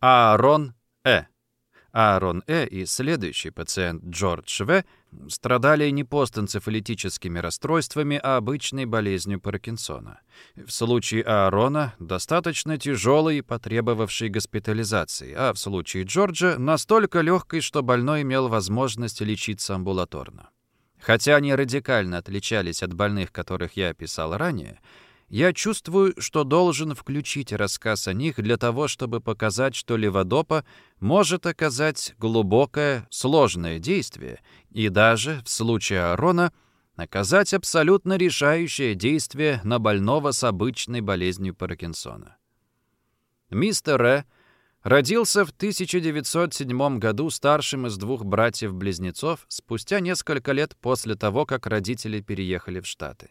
Аарон Э. Аарон Э. и следующий пациент Джордж В. страдали не постэнцефалитическими расстройствами, а обычной болезнью Паркинсона. В случае Аарона достаточно тяжелой потребовавшей госпитализации, а в случае Джорджа настолько легкой, что больной имел возможность лечиться амбулаторно. Хотя они радикально отличались от больных, которых я описал ранее, я чувствую, что должен включить рассказ о них для того, чтобы показать, что леводопа может оказать глубокое, сложное действие и даже, в случае Арона, оказать абсолютно решающее действие на больного с обычной болезнью Паркинсона. Мистер Р. родился в 1907 году старшим из двух братьев-близнецов спустя несколько лет после того, как родители переехали в Штаты.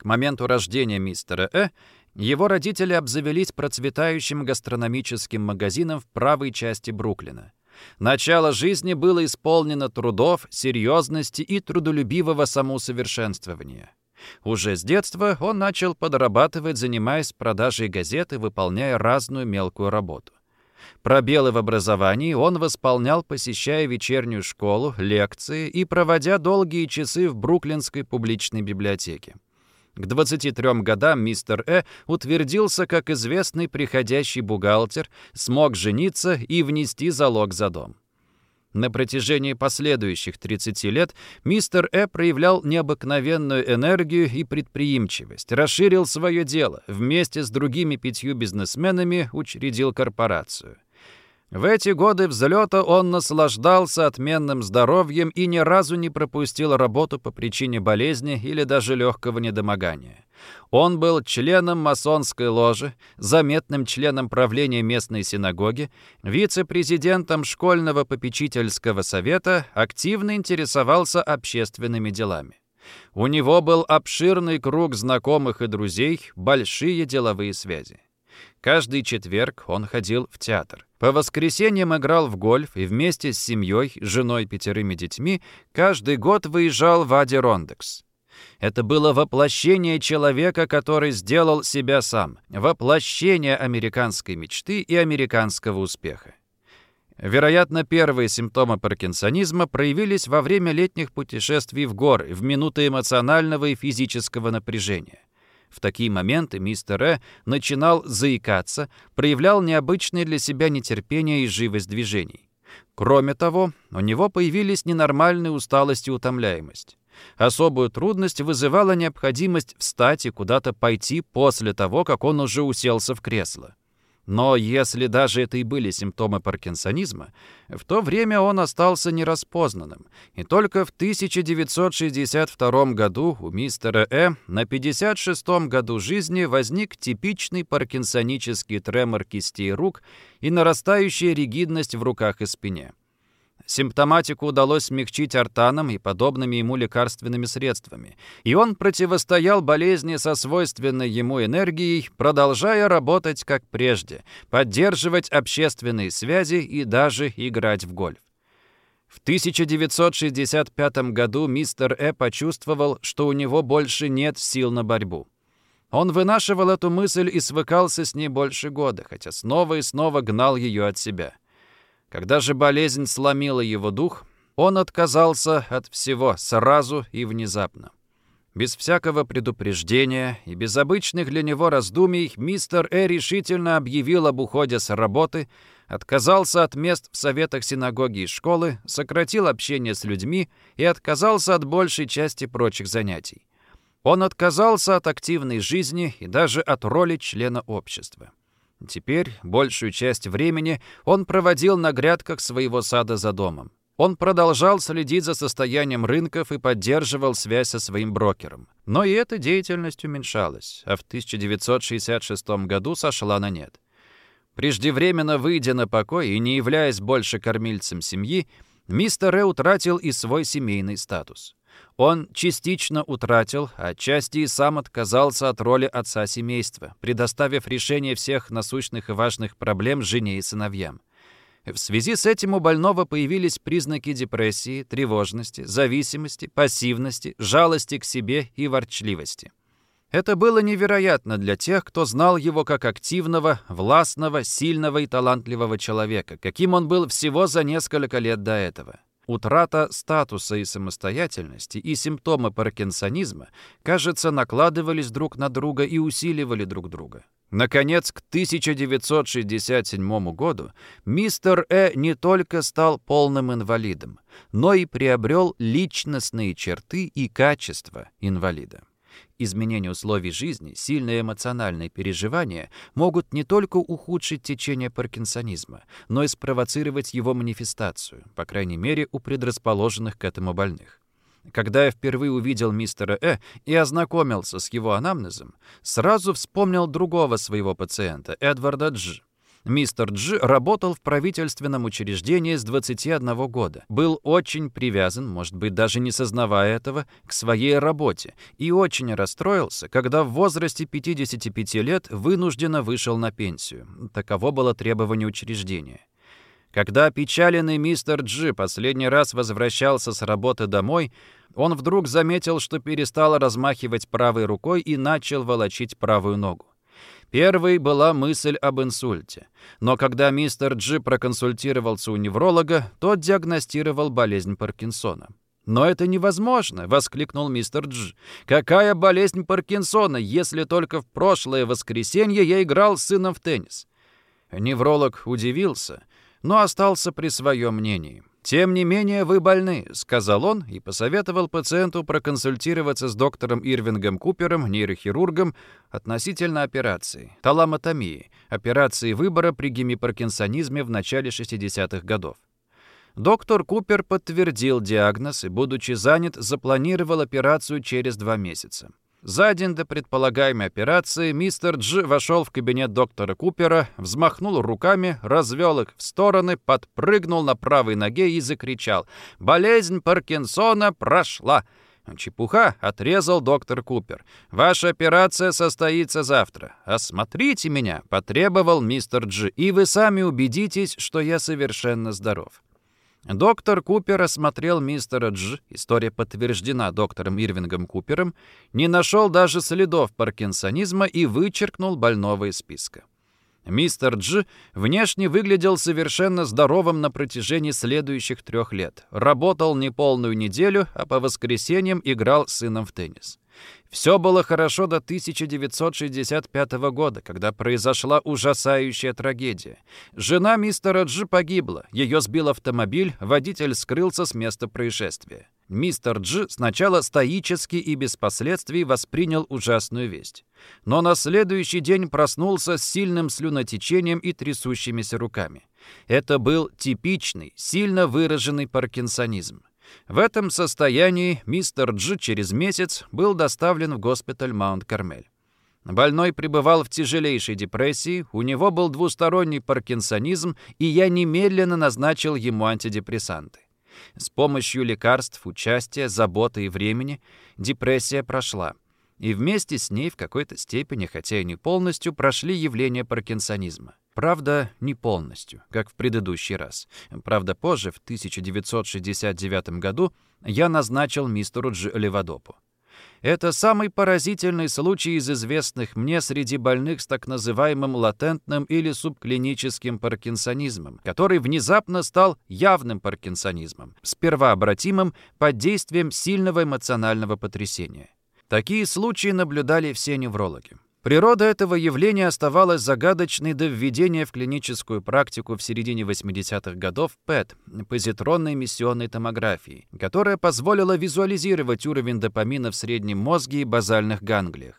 К моменту рождения мистера Э его родители обзавелись процветающим гастрономическим магазином в правой части Бруклина. Начало жизни было исполнено трудов, серьезности и трудолюбивого самоусовершенствования. Уже с детства он начал подрабатывать, занимаясь продажей газет и выполняя разную мелкую работу. Пробелы в образовании он восполнял, посещая вечернюю школу, лекции и проводя долгие часы в Бруклинской публичной библиотеке. К 23 годам мистер Э утвердился как известный приходящий бухгалтер, смог жениться и внести залог за дом. На протяжении последующих 30 лет мистер Э проявлял необыкновенную энергию и предприимчивость, расширил свое дело, вместе с другими пятью бизнесменами учредил корпорацию – в эти годы взлета он наслаждался отменным здоровьем и ни разу не пропустил работу по причине болезни или даже легкого недомогания. Он был членом масонской ложи, заметным членом правления местной синагоги, вице-президентом школьного попечительского совета, активно интересовался общественными делами. У него был обширный круг знакомых и друзей, большие деловые связи. Каждый четверг он ходил в театр. По воскресеньям играл в гольф и вместе с семьей, женой, пятерыми детьми каждый год выезжал в Адерондекс. Это было воплощение человека, который сделал себя сам, воплощение американской мечты и американского успеха. Вероятно, первые симптомы паркинсонизма проявились во время летних путешествий в горы, в минуты эмоционального и физического напряжения. В такие моменты мистер Э начинал заикаться, проявлял необычное для себя нетерпение и живость движений. Кроме того, у него появились ненормальные усталость и утомляемость. Особую трудность вызывала необходимость встать и куда-то пойти после того, как он уже уселся в кресло. Но если даже это и были симптомы паркинсонизма, в то время он остался нераспознанным, и только в 1962 году у мистера Э на 56-м году жизни возник типичный паркинсонический тремор кистей рук и нарастающая ригидность в руках и спине. Симптоматику удалось смягчить артаном и подобными ему лекарственными средствами, и он противостоял болезни со свойственной ему энергией, продолжая работать как прежде, поддерживать общественные связи и даже играть в гольф. В 1965 году мистер Э почувствовал, что у него больше нет сил на борьбу. Он вынашивал эту мысль и свыкался с ней больше года, хотя снова и снова гнал ее от себя. Когда же болезнь сломила его дух, он отказался от всего сразу и внезапно. Без всякого предупреждения и без обычных для него раздумий мистер Э решительно объявил об уходе с работы, отказался от мест в советах синагоги и школы, сократил общение с людьми и отказался от большей части прочих занятий. Он отказался от активной жизни и даже от роли члена общества. Теперь большую часть времени он проводил на грядках своего сада за домом. Он продолжал следить за состоянием рынков и поддерживал связь со своим брокером. Но и эта деятельность уменьшалась, а в 1966 году сошла на нет. Преждевременно выйдя на покой и не являясь больше кормильцем семьи, мистер Ре утратил и свой семейный статус. Он частично утратил, а отчасти и сам отказался от роли отца семейства, предоставив решение всех насущных и важных проблем жене и сыновьям. В связи с этим у больного появились признаки депрессии, тревожности, зависимости, пассивности, жалости к себе и ворчливости. Это было невероятно для тех, кто знал его как активного, властного, сильного и талантливого человека, каким он был всего за несколько лет до этого. Утрата статуса и самостоятельности и симптомы паркинсонизма, кажется, накладывались друг на друга и усиливали друг друга. Наконец, к 1967 году мистер Э не только стал полным инвалидом, но и приобрел личностные черты и качества инвалида. Изменение условий жизни, сильные эмоциональные переживания могут не только ухудшить течение паркинсонизма, но и спровоцировать его манифестацию, по крайней мере, у предрасположенных к этому больных. Когда я впервые увидел мистера Э и ознакомился с его анамнезом, сразу вспомнил другого своего пациента, Эдварда Дж. Мистер Дж работал в правительственном учреждении с 21 года, был очень привязан, может быть, даже не сознавая этого, к своей работе и очень расстроился, когда в возрасте 55 лет вынужденно вышел на пенсию. Таково было требование учреждения. Когда опечаленный мистер Джи последний раз возвращался с работы домой, он вдруг заметил, что перестал размахивать правой рукой и начал волочить правую ногу. Первой была мысль об инсульте. Но когда мистер Джи проконсультировался у невролога, тот диагностировал болезнь Паркинсона. «Но это невозможно!» — воскликнул мистер Дж. «Какая болезнь Паркинсона, если только в прошлое воскресенье я играл с сыном в теннис?» Невролог удивился, но остался при своем мнении. «Тем не менее, вы больны», — сказал он и посоветовал пациенту проконсультироваться с доктором Ирвингом Купером, нейрохирургом, относительно операции, таламотомии, операции выбора при гемипаркинсонизме в начале 60-х годов. Доктор Купер подтвердил диагноз и, будучи занят, запланировал операцию через два месяца. За день до предполагаемой операции мистер Дж вошел в кабинет доктора Купера, взмахнул руками, развел их в стороны, подпрыгнул на правой ноге и закричал «Болезнь Паркинсона прошла!» «Чепуха!» — отрезал доктор Купер. «Ваша операция состоится завтра. Осмотрите меня!» — потребовал мистер Дж. «И вы сами убедитесь, что я совершенно здоров». Доктор Купер осмотрел мистера Дж, история подтверждена доктором Ирвингом Купером, не нашел даже следов паркинсонизма и вычеркнул больного из списка. Мистер Дж внешне выглядел совершенно здоровым на протяжении следующих трех лет. Работал не полную неделю, а по воскресеньям играл с сыном в теннис. Все было хорошо до 1965 года, когда произошла ужасающая трагедия. Жена мистера Джи погибла, ее сбил автомобиль, водитель скрылся с места происшествия. Мистер Джи сначала стоически и без последствий воспринял ужасную весть. Но на следующий день проснулся с сильным слюнотечением и трясущимися руками. Это был типичный, сильно выраженный паркинсонизм. В этом состоянии мистер Дж через месяц был доставлен в госпиталь Маунт-Кармель. Больной пребывал в тяжелейшей депрессии, у него был двусторонний паркинсонизм, и я немедленно назначил ему антидепрессанты. С помощью лекарств, участия, заботы и времени депрессия прошла. И вместе с ней в какой-то степени, хотя и не полностью, прошли явления паркинсонизма. Правда, не полностью, как в предыдущий раз. Правда, позже, в 1969 году, я назначил мистеру Дж. Левадопу. Это самый поразительный случай из известных мне среди больных с так называемым латентным или субклиническим паркинсонизмом, который внезапно стал явным паркинсонизмом, сперва обратимым под действием сильного эмоционального потрясения. Такие случаи наблюдали все неврологи. Природа этого явления оставалась загадочной до введения в клиническую практику в середине 80-х годов ПЭТ, позитронной эмиссионной томографии, которая позволила визуализировать уровень допамина в среднем мозге и базальных ганглиях.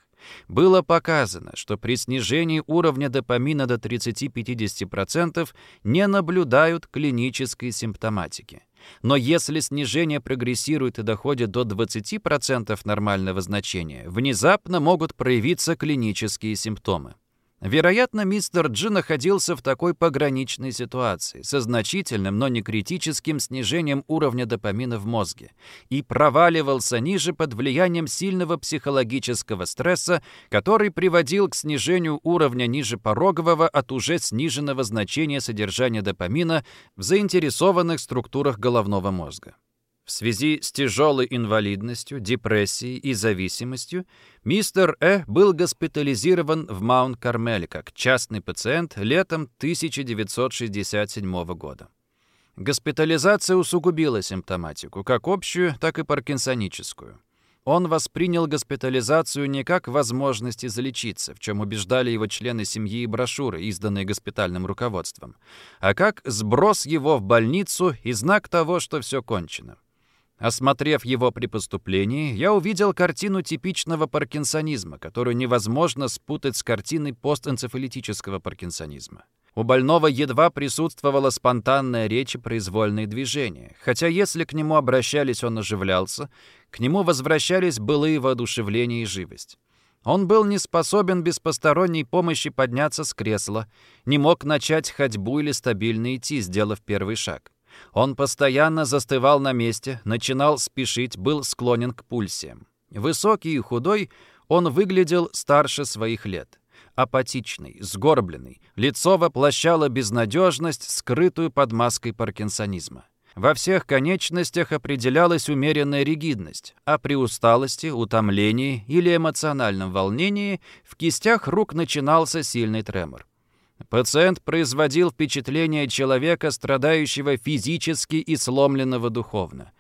Было показано, что при снижении уровня допамина до 30-50% не наблюдают клинической симптоматики. Но если снижение прогрессирует и доходит до 20% нормального значения, внезапно могут проявиться клинические симптомы. Вероятно, мистер Джи находился в такой пограничной ситуации, со значительным, но не критическим снижением уровня допамина в мозге, и проваливался ниже под влиянием сильного психологического стресса, который приводил к снижению уровня ниже порогового от уже сниженного значения содержания допамина в заинтересованных структурах головного мозга. В связи с тяжелой инвалидностью, депрессией и зависимостью мистер Э был госпитализирован в Маунт-Кармеле как частный пациент летом 1967 года. Госпитализация усугубила симптоматику, как общую, так и паркинсоническую. Он воспринял госпитализацию не как возможность излечиться, в чем убеждали его члены семьи и брошюры, изданные госпитальным руководством, а как сброс его в больницу и знак того, что все кончено. Осмотрев его при поступлении, я увидел картину типичного паркинсонизма, которую невозможно спутать с картиной постэнцефалитического паркинсонизма. У больного едва присутствовала спонтанная речь и произвольные движения, хотя если к нему обращались, он оживлялся, к нему возвращались былые воодушевление и живость. Он был не способен без посторонней помощи подняться с кресла, не мог начать ходьбу или стабильно идти, сделав первый шаг. Он постоянно застывал на месте, начинал спешить, был склонен к пульсиям. Высокий и худой, он выглядел старше своих лет апатичный, сгорбленный. Лицо воплощало безнадежность, скрытую под маской паркинсонизма. Во всех конечностях определялась умеренная ригидность, а при усталости, утомлении или эмоциональном волнении в кистях рук начинался сильный тремор. Пациент производил впечатление человека, страдающего физически и сломленного духовно.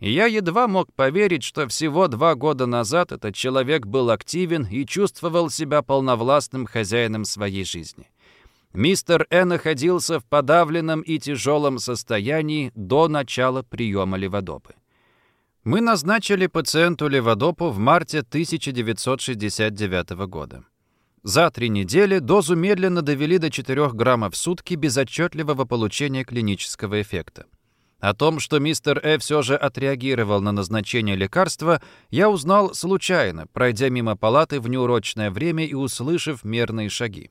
И я едва мог поверить, что всего два года назад этот человек был активен и чувствовал себя полновластным хозяином своей жизни. Мистер Э находился в подавленном и тяжелом состоянии до начала приема леводопы. Мы назначили пациенту леводопу в марте 1969 года. За три недели дозу медленно довели до 4 граммов в сутки без отчетливого получения клинического эффекта. О том, что мистер Э все же отреагировал на назначение лекарства, я узнал случайно, пройдя мимо палаты в неурочное время и услышав мерные шаги.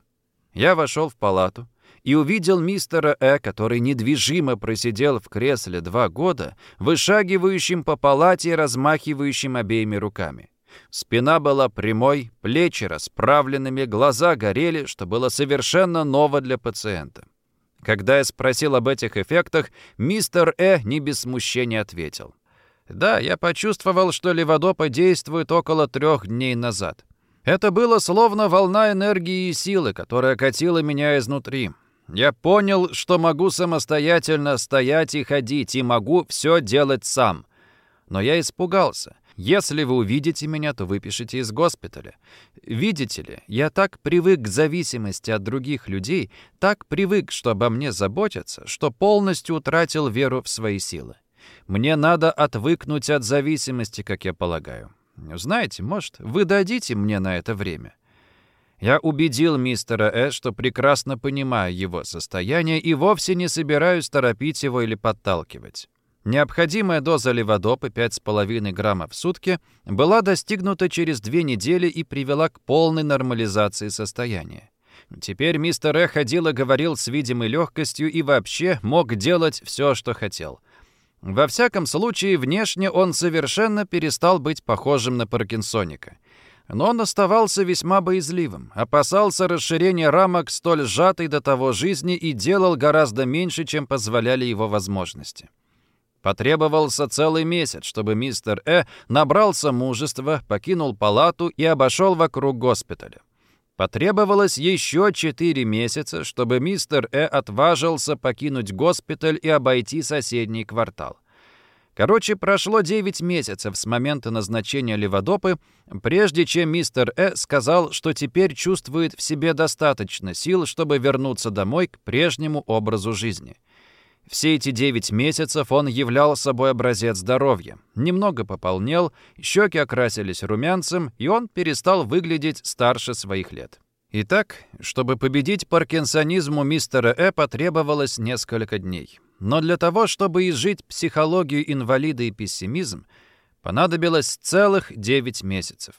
Я вошел в палату и увидел мистера Э, который недвижимо просидел в кресле два года, вышагивающим по палате и размахивающим обеими руками. Спина была прямой, плечи расправленными, глаза горели, что было совершенно ново для пациента. Когда я спросил об этих эффектах, мистер Э не без смущения ответил. «Да, я почувствовал, что леводопа действует около трех дней назад. Это было словно волна энергии и силы, которая катила меня изнутри. Я понял, что могу самостоятельно стоять и ходить, и могу все делать сам. Но я испугался. Если вы увидите меня, то выпишите из госпиталя. Видите ли, я так привык к зависимости от других людей, так привык, что обо мне заботятся, что полностью утратил веру в свои силы. Мне надо отвыкнуть от зависимости, как я полагаю. Знаете, может, вы дадите мне на это время?» Я убедил мистера Э, что прекрасно понимаю его состояние и вовсе не собираюсь торопить его или подталкивать. Необходимая доза леводопы 5,5 граммов в сутки была достигнута через две недели и привела к полной нормализации состояния. Теперь мистер Э ходил и говорил с видимой легкостью и вообще мог делать все, что хотел. Во всяком случае, внешне он совершенно перестал быть похожим на паркинсоника. Но он оставался весьма боязливым, опасался расширения рамок столь сжатой до того жизни и делал гораздо меньше, чем позволяли его возможности. Потребовался целый месяц, чтобы мистер Э набрался мужества, покинул палату и обошел вокруг госпиталя. Потребовалось еще четыре месяца, чтобы мистер Э отважился покинуть госпиталь и обойти соседний квартал. Короче, прошло 9 месяцев с момента назначения леводопы, прежде чем мистер Э сказал, что теперь чувствует в себе достаточно сил, чтобы вернуться домой к прежнему образу жизни. Все эти девять месяцев он являл собой образец здоровья. Немного пополнел, щеки окрасились румянцем, и он перестал выглядеть старше своих лет. Итак, чтобы победить паркинсонизму мистера Э потребовалось несколько дней. Но для того, чтобы изжить психологию инвалида и пессимизм, понадобилось целых девять месяцев.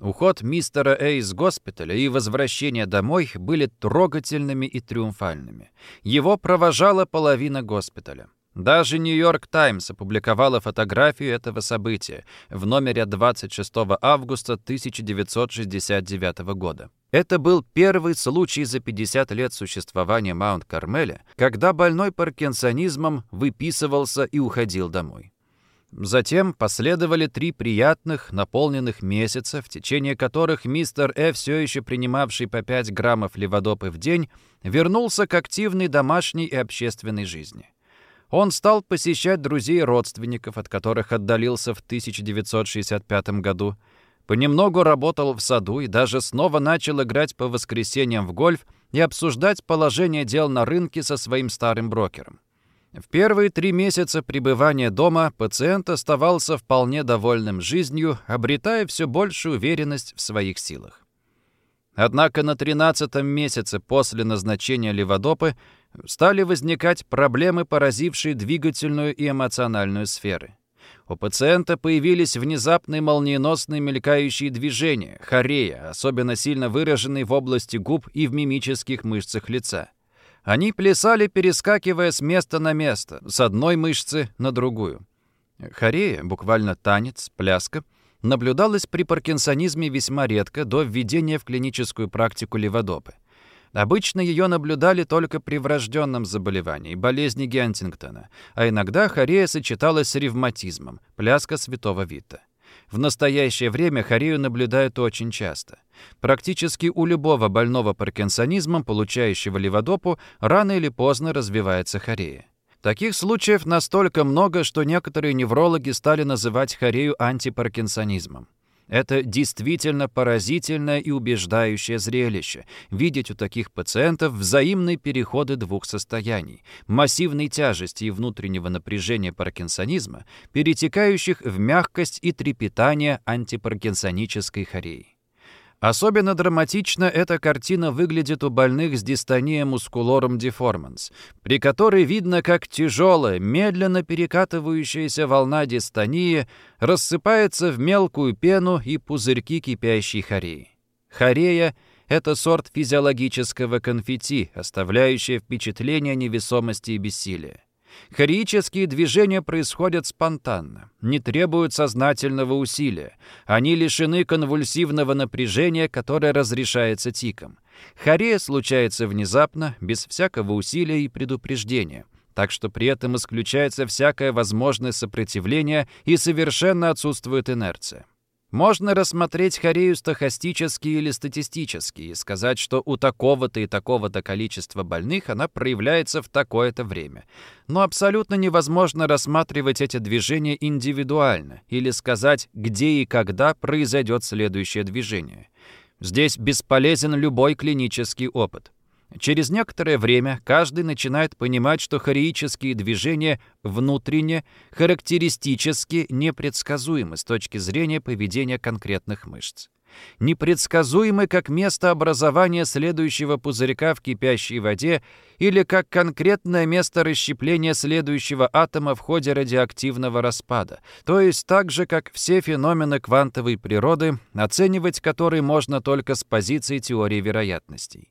Уход мистера Э из госпиталя и возвращение домой были трогательными и триумфальными. Его провожала половина госпиталя. Даже «Нью-Йорк Таймс» опубликовала фотографию этого события в номере 26 августа 1969 года. Это был первый случай за 50 лет существования Маунт-Кармеля, когда больной паркинсонизмом выписывался и уходил домой. Затем последовали три приятных, наполненных месяца, в течение которых мистер Э, все еще принимавший по 5 граммов леводопы в день, вернулся к активной домашней и общественной жизни. Он стал посещать друзей и родственников, от которых отдалился в 1965 году, понемногу работал в саду и даже снова начал играть по воскресеньям в гольф и обсуждать положение дел на рынке со своим старым брокером. В первые три месяца пребывания дома пациент оставался вполне довольным жизнью, обретая все большую уверенность в своих силах. Однако на 13 месяце после назначения леводопы стали возникать проблемы, поразившие двигательную и эмоциональную сферы. У пациента появились внезапные молниеносные мелькающие движения, хорея, особенно сильно выраженные в области губ и в мимических мышцах лица. Они плясали, перескакивая с места на место, с одной мышцы на другую. Хорея, буквально танец, пляска, наблюдалась при паркинсонизме весьма редко до введения в клиническую практику леводопы. Обычно ее наблюдали только при врожденном заболевании, болезни Гентингтона, а иногда хорея сочеталась с ревматизмом, пляска святого Вита. В настоящее время хорею наблюдают очень часто. Практически у любого больного паркинсонизмом, получающего леводопу, рано или поздно развивается хорея. Таких случаев настолько много, что некоторые неврологи стали называть хорею антипаркинсонизмом. Это действительно поразительное и убеждающее зрелище — видеть у таких пациентов взаимные переходы двух состояний — массивной тяжести и внутреннего напряжения паркинсонизма, перетекающих в мягкость и трепетание антипаркинсонической хореи. Особенно драматично эта картина выглядит у больных с дистонией мускулором деформанс, при которой видно, как тяжелая, медленно перекатывающаяся волна дистонии рассыпается в мелкую пену и пузырьки кипящей хореи. Хорея — это сорт физиологического конфетти, оставляющее впечатление невесомости и бессилия. Хореические движения происходят спонтанно, не требуют сознательного усилия. Они лишены конвульсивного напряжения, которое разрешается тиком. Хорея случается внезапно, без всякого усилия и предупреждения, так что при этом исключается всякое возможное сопротивление и совершенно отсутствует инерция. Можно рассмотреть хорею стохастически или статистически и сказать, что у такого-то и такого-то количества больных она проявляется в такое-то время. Но абсолютно невозможно рассматривать эти движения индивидуально или сказать, где и когда произойдет следующее движение. Здесь бесполезен любой клинический опыт. Через некоторое время каждый начинает понимать, что хореические движения внутренне характеристически непредсказуемы с точки зрения поведения конкретных мышц. Непредсказуемы как место образования следующего пузырька в кипящей воде или как конкретное место расщепления следующего атома в ходе радиоактивного распада, то есть так же, как все феномены квантовой природы, оценивать которые можно только с позиции теории вероятностей.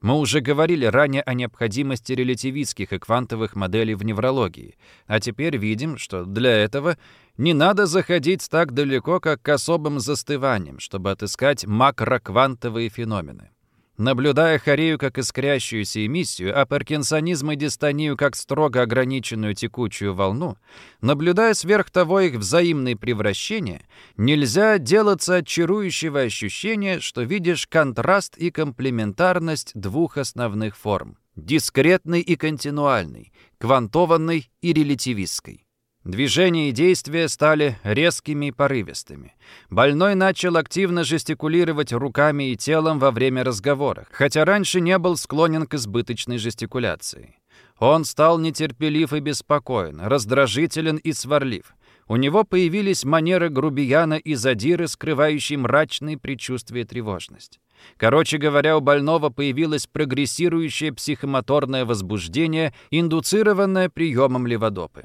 Мы уже говорили ранее о необходимости релятивистских и квантовых моделей в неврологии, а теперь видим, что для этого не надо заходить так далеко, как к особым застываниям, чтобы отыскать макроквантовые феномены. Наблюдая хорею как искрящуюся эмиссию, а паркинсонизм и дистонию как строго ограниченную текучую волну, наблюдая сверх того их взаимные превращения, нельзя делаться от чарующего ощущения, что видишь контраст и комплементарность двух основных форм — дискретной и континуальной, квантованной и релятивистской. Движения и действия стали резкими и порывистыми. Больной начал активно жестикулировать руками и телом во время разговора, хотя раньше не был склонен к избыточной жестикуляции. Он стал нетерпелив и беспокоен, раздражителен и сварлив. У него появились манеры грубияна и задиры, скрывающие мрачные предчувствия и тревожность. Короче говоря, у больного появилось прогрессирующее психомоторное возбуждение, индуцированное приемом леводопы.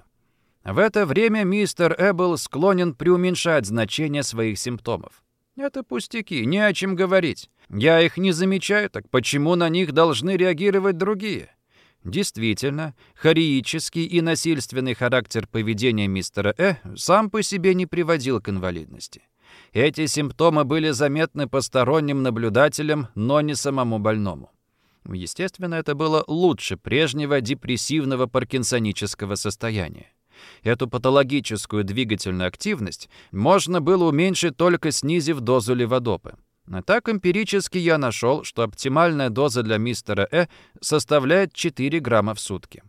В это время мистер Эббл склонен преуменьшать значение своих симптомов. Это пустяки, не о чем говорить. Я их не замечаю, так почему на них должны реагировать другие? Действительно, хореический и насильственный характер поведения мистера Э сам по себе не приводил к инвалидности. Эти симптомы были заметны посторонним наблюдателям, но не самому больному. Естественно, это было лучше прежнего депрессивного паркинсонического состояния. Эту патологическую двигательную активность можно было уменьшить только снизив дозу леводопы. А так эмпирически я нашел, что оптимальная доза для мистера Э составляет 4 грамма в сутки.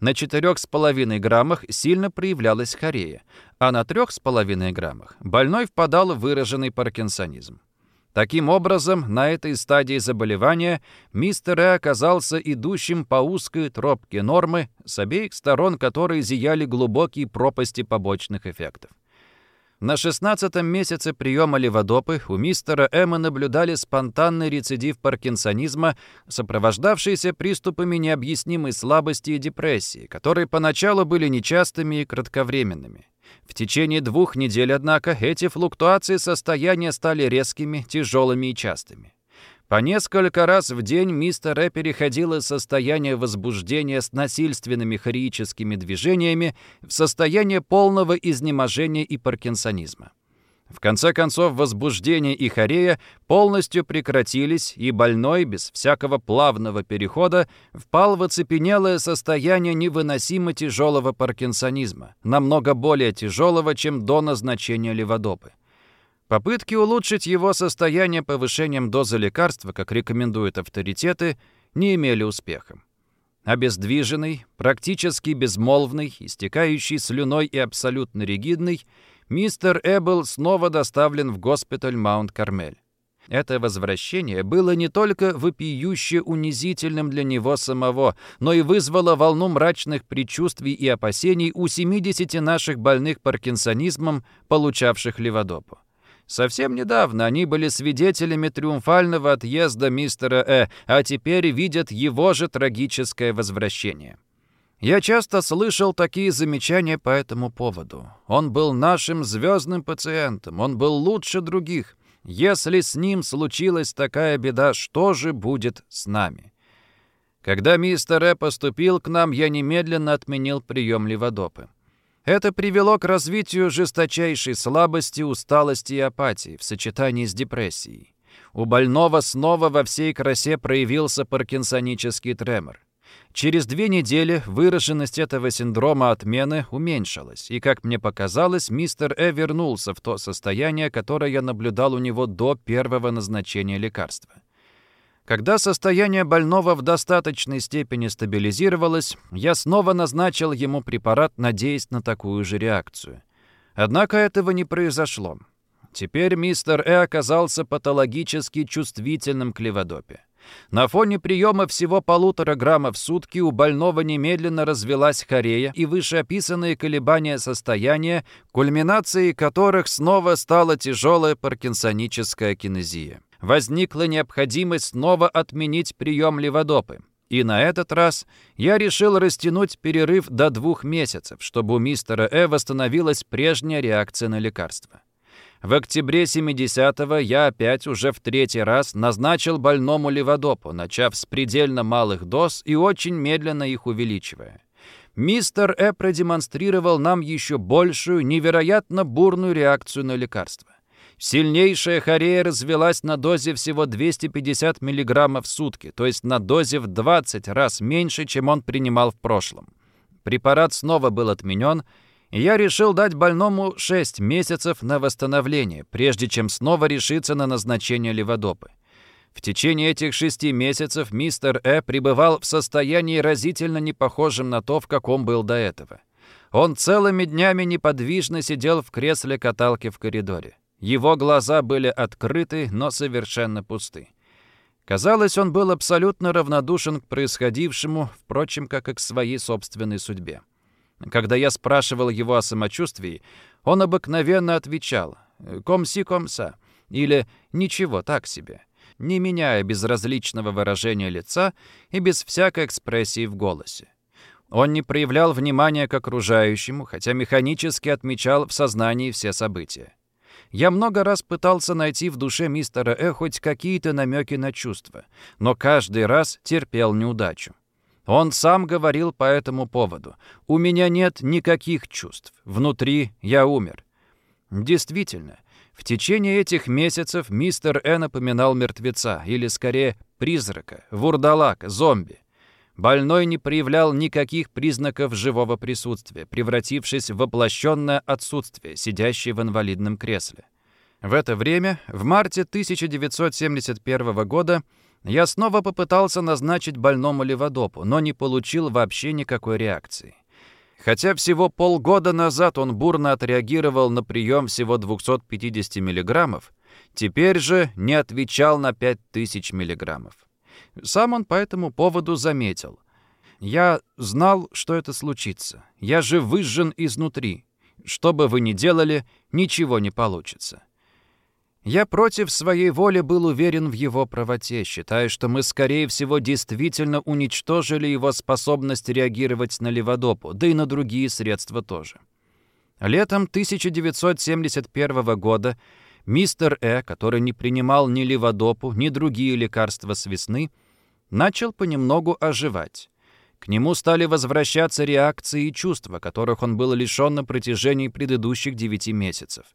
На 4,5 граммах сильно проявлялась хорея, а на 3,5 граммах больной впадал в выраженный паркинсонизм. Таким образом, на этой стадии заболевания мистер Э оказался идущим по узкой тропке нормы, с обеих сторон которой зияли глубокие пропасти побочных эффектов. На 16 месяце приема леводопы у мистера Эмма наблюдали спонтанный рецидив паркинсонизма, сопровождавшийся приступами необъяснимой слабости и депрессии, которые поначалу были нечастыми и кратковременными. В течение двух недель, однако, эти флуктуации состояния стали резкими, тяжелыми и частыми. По несколько раз в день мистер Э переходил из состояния возбуждения с насильственными хореическими движениями в состояние полного изнеможения и паркинсонизма. В конце концов, возбуждение и хорея полностью прекратились, и больной, без всякого плавного перехода, впал в оцепенелое состояние невыносимо тяжелого паркинсонизма, намного более тяжелого, чем до назначения леводопы. Попытки улучшить его состояние повышением дозы лекарства, как рекомендуют авторитеты, не имели успеха. Обездвиженный, практически безмолвный, истекающий слюной и абсолютно ригидный, мистер Эббл снова доставлен в госпиталь Маунт-Кармель. Это возвращение было не только вопиюще унизительным для него самого, но и вызвало волну мрачных предчувствий и опасений у 70 наших больных паркинсонизмом, получавших леводопу. Совсем недавно они были свидетелями триумфального отъезда мистера Э, а теперь видят его же трагическое возвращение. Я часто слышал такие замечания по этому поводу. Он был нашим звездным пациентом, он был лучше других. Если с ним случилась такая беда, что же будет с нами? Когда мистер Э поступил к нам, я немедленно отменил прием леводопы. Это привело к развитию жесточайшей слабости, усталости и апатии в сочетании с депрессией. У больного снова во всей красе проявился паркинсонический тремор. Через две недели выраженность этого синдрома отмены уменьшилась, и, как мне показалось, мистер Э вернулся в то состояние, которое я наблюдал у него до первого назначения лекарства. Когда состояние больного в достаточной степени стабилизировалось, я снова назначил ему препарат, надеясь на такую же реакцию. Однако этого не произошло. Теперь мистер Э оказался патологически чувствительным к леводопе. На фоне приема всего полутора граммов в сутки у больного немедленно развелась хорея и вышеописанные колебания состояния, кульминацией которых снова стала тяжелая паркинсоническая кинезия возникла необходимость снова отменить прием леводопы. И на этот раз я решил растянуть перерыв до двух месяцев, чтобы у мистера Э восстановилась прежняя реакция на лекарство. В октябре 70-го я опять уже в третий раз назначил больному леводопу, начав с предельно малых доз и очень медленно их увеличивая. Мистер Э продемонстрировал нам еще большую, невероятно бурную реакцию на лекарство. Сильнейшая хорея развелась на дозе всего 250 мг в сутки, то есть на дозе в 20 раз меньше, чем он принимал в прошлом. Препарат снова был отменен, и я решил дать больному 6 месяцев на восстановление, прежде чем снова решиться на назначение леводопы. В течение этих шести месяцев мистер Э пребывал в состоянии разительно не похожем на то, в каком был до этого. Он целыми днями неподвижно сидел в кресле каталки в коридоре. Его глаза были открыты, но совершенно пусты. Казалось, он был абсолютно равнодушен к происходившему, впрочем, как и к своей собственной судьбе. Когда я спрашивал его о самочувствии, он обыкновенно отвечал «комси комса» или «ничего, так себе», не меняя безразличного выражения лица и без всякой экспрессии в голосе. Он не проявлял внимания к окружающему, хотя механически отмечал в сознании все события. Я много раз пытался найти в душе мистера Э хоть какие-то намеки на чувства, но каждый раз терпел неудачу. Он сам говорил по этому поводу. «У меня нет никаких чувств. Внутри я умер». Действительно, в течение этих месяцев мистер Э напоминал мертвеца, или скорее призрака, вурдалака, зомби. Больной не проявлял никаких признаков живого присутствия, превратившись в воплощенное отсутствие, сидящее в инвалидном кресле. В это время, в марте 1971 года, я снова попытался назначить больному леводопу, но не получил вообще никакой реакции. Хотя всего полгода назад он бурно отреагировал на прием всего 250 миллиграммов, теперь же не отвечал на 5000 миллиграммов. Сам он по этому поводу заметил. «Я знал, что это случится. Я же выжжен изнутри. Что бы вы ни делали, ничего не получится. Я против своей воли был уверен в его правоте, считая, что мы, скорее всего, действительно уничтожили его способность реагировать на леводопу, да и на другие средства тоже. Летом 1971 года мистер Э, который не принимал ни леводопу, ни другие лекарства с весны, начал понемногу оживать. К нему стали возвращаться реакции и чувства, которых он был лишен на протяжении предыдущих девяти месяцев.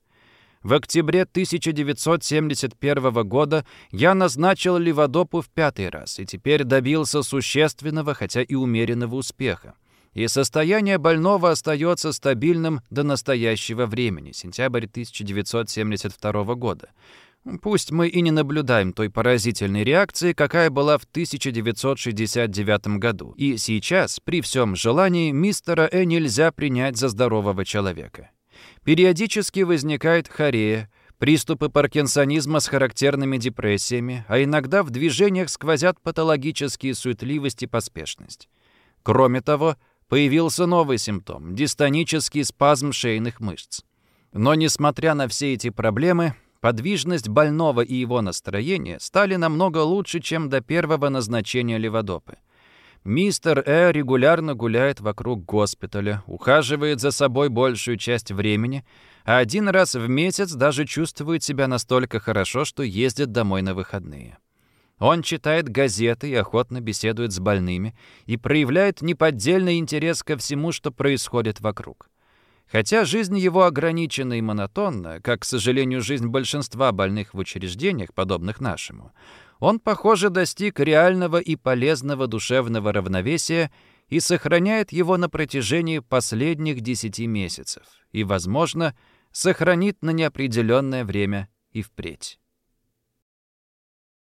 В октябре 1971 года я назначил Ливадопу в пятый раз и теперь добился существенного, хотя и умеренного успеха. И состояние больного остается стабильным до настоящего времени, сентябрь 1972 года. Пусть мы и не наблюдаем той поразительной реакции, какая была в 1969 году. И сейчас, при всем желании, мистера Э нельзя принять за здорового человека. Периодически возникает хорея, приступы паркинсонизма с характерными депрессиями, а иногда в движениях сквозят патологические суетливость и поспешность. Кроме того, появился новый симптом – дистонический спазм шейных мышц. Но несмотря на все эти проблемы, подвижность больного и его настроение стали намного лучше, чем до первого назначения леводопы. Мистер Э регулярно гуляет вокруг госпиталя, ухаживает за собой большую часть времени, а один раз в месяц даже чувствует себя настолько хорошо, что ездит домой на выходные. Он читает газеты и охотно беседует с больными и проявляет неподдельный интерес ко всему, что происходит вокруг. Хотя жизнь его ограничена и монотонна, как, к сожалению, жизнь большинства больных в учреждениях, подобных нашему, он, похоже, достиг реального и полезного душевного равновесия и сохраняет его на протяжении последних десяти месяцев и, возможно, сохранит на неопределенное время и впредь.